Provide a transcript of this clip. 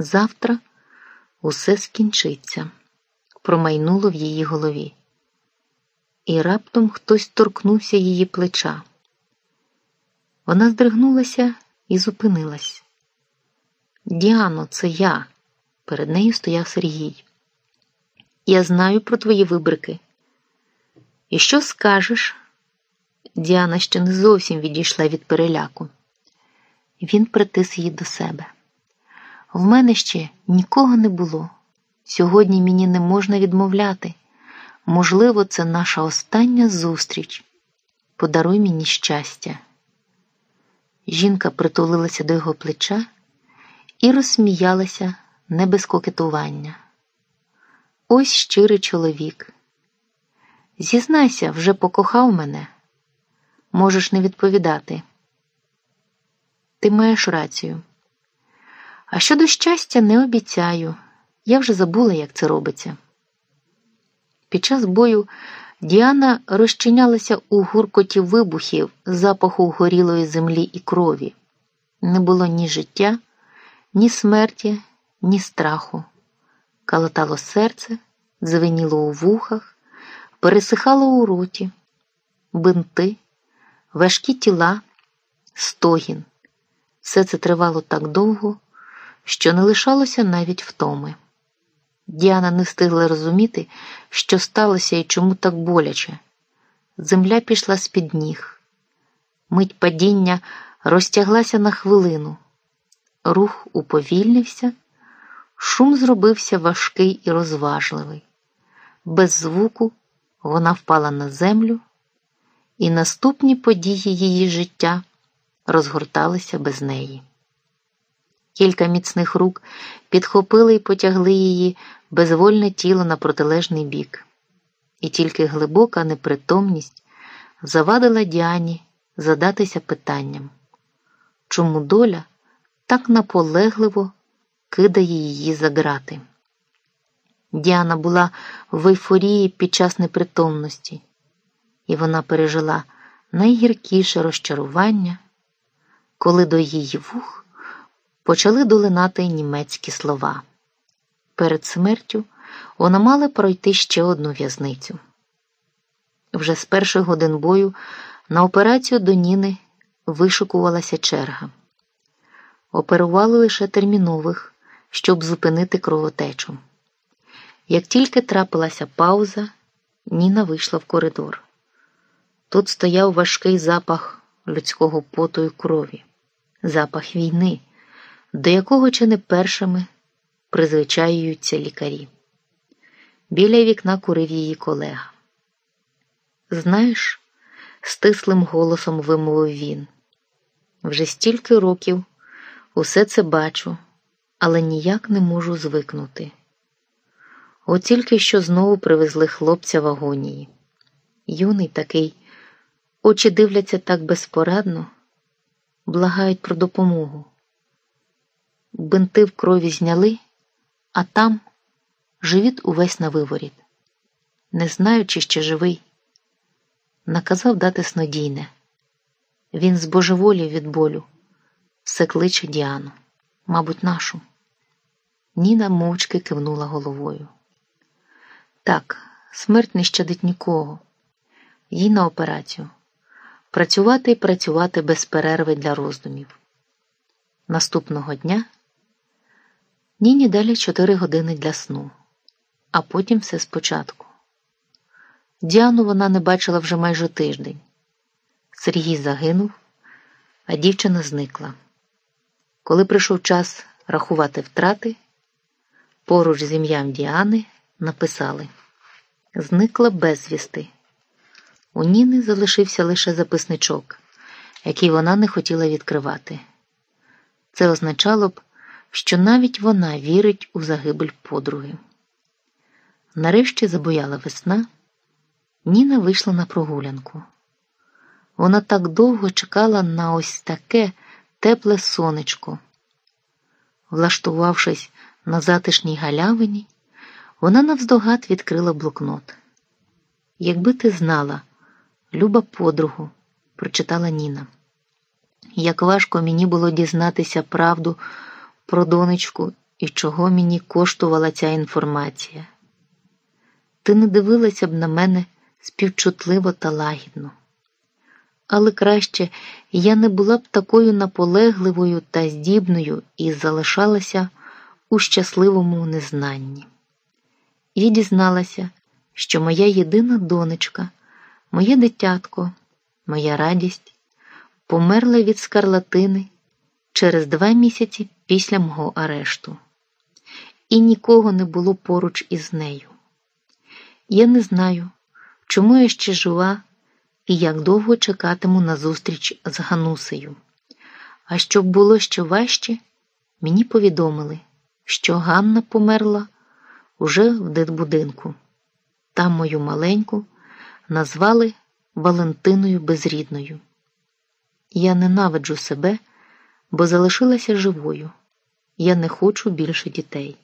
Завтра усе скінчиться, промайнуло в її голові. І раптом хтось торкнувся її плеча. Вона здригнулася і зупинилась. Діано, це я. Перед нею стояв Сергій. Я знаю про твої вибрики. І що скажеш? Діана ще не зовсім відійшла від переляку. Він притис її до себе. В мене ще нікого не було. Сьогодні мені не можна відмовляти. Можливо, це наша остання зустріч. Подаруй мені щастя. Жінка притулилася до його плеча і розсміялася не без кокетування. Ось щирий чоловік. Зізнайся, вже покохав мене. Можеш не відповідати. Ти маєш рацію. А щодо щастя, не обіцяю. Я вже забула, як це робиться. Під час бою Діана розчинялася у гуркоті вибухів, запаху горілої землі і крові. Не було ні життя, ні смерті, ні страху. Калатало серце, звеніло у вухах, пересихало у роті, бинти, важкі тіла, стогін. Все це тривало так довго, що не лишалося навіть втоми. Діана не встигла розуміти, що сталося і чому так боляче. Земля пішла з-під ніг. Мить падіння розтяглася на хвилину. Рух уповільнився, шум зробився важкий і розважливий. Без звуку вона впала на землю, і наступні події її життя розгорталися без неї. Кілька міцних рук підхопили і потягли її безвольне тіло на протилежний бік, і тільки глибока непритомність завадила Діані задатися питанням, чому доля так наполегливо кидає її за грати. Діана була в ейфорії під час непритомності, і вона пережила найгіркіше розчарування, коли до її вух почали долинати німецькі слова. Перед смертю вона мала пройти ще одну в'язницю. Вже з перших годин бою на операцію до Ніни вишикувалася черга. Оперували лише термінових, щоб зупинити кровотечу. Як тільки трапилася пауза, Ніна вийшла в коридор. Тут стояв важкий запах людського поту і крові, запах війни, до якого чи не першими призвичаюються лікарі. Біля вікна курив її колега. Знаєш, стислим голосом вимовив він. Вже стільки років усе це бачу, але ніяк не можу звикнути. От тільки що знову привезли хлопця в агонії. Юний такий, очі дивляться так безпорадно, благають про допомогу. Бинти в крові зняли, а там живіт увесь на виворіт. Не знаю, чи ще живий. Наказав дати снодійне. Він збожеволів від болю, все кличе Діану, мабуть, нашу. Ніна мовчки кивнула головою. Так, смерть не щадить нікого, їй на операцію. Працювати і працювати без перерви для роздумів. Наступного дня Ніні далі чотири години для сну, а потім все спочатку. Діану вона не бачила вже майже тиждень. Сергій загинув, а дівчина зникла. Коли прийшов час рахувати втрати, поруч з ім'ям Діани написали Зникла безвісти. У Ніни залишився лише записничок, який вона не хотіла відкривати. Це означало б, що навіть вона вірить у загибель подруги. Нарешті забояла весна, Ніна вийшла на прогулянку. Вона так довго чекала на ось таке тепле сонечко. Влаштувавшись на затишній галявині, вона навздогад відкрила блокнот. Якби ти знала, люба подругу, прочитала Ніна. Як важко мені було дізнатися правду про донечку і чого мені коштувала ця інформація. Ти не дивилася б на мене співчутливо та лагідно. Але краще я не була б такою наполегливою та здібною і залишалася у щасливому незнанні. Я дізналася, що моя єдина донечка, моє дитятко, моя радість померла від скарлатини через два місяці після мого арешту, і нікого не було поруч із нею. Я не знаю, чому я ще жива і як довго чекатиму на зустріч з Ганусею. А щоб було ще важче, мені повідомили, що Ганна померла уже в дитбудинку. Там мою маленьку назвали Валентиною Безрідною. Я ненавиджу себе, бо залишилася живою. Я не хочу більше дітей.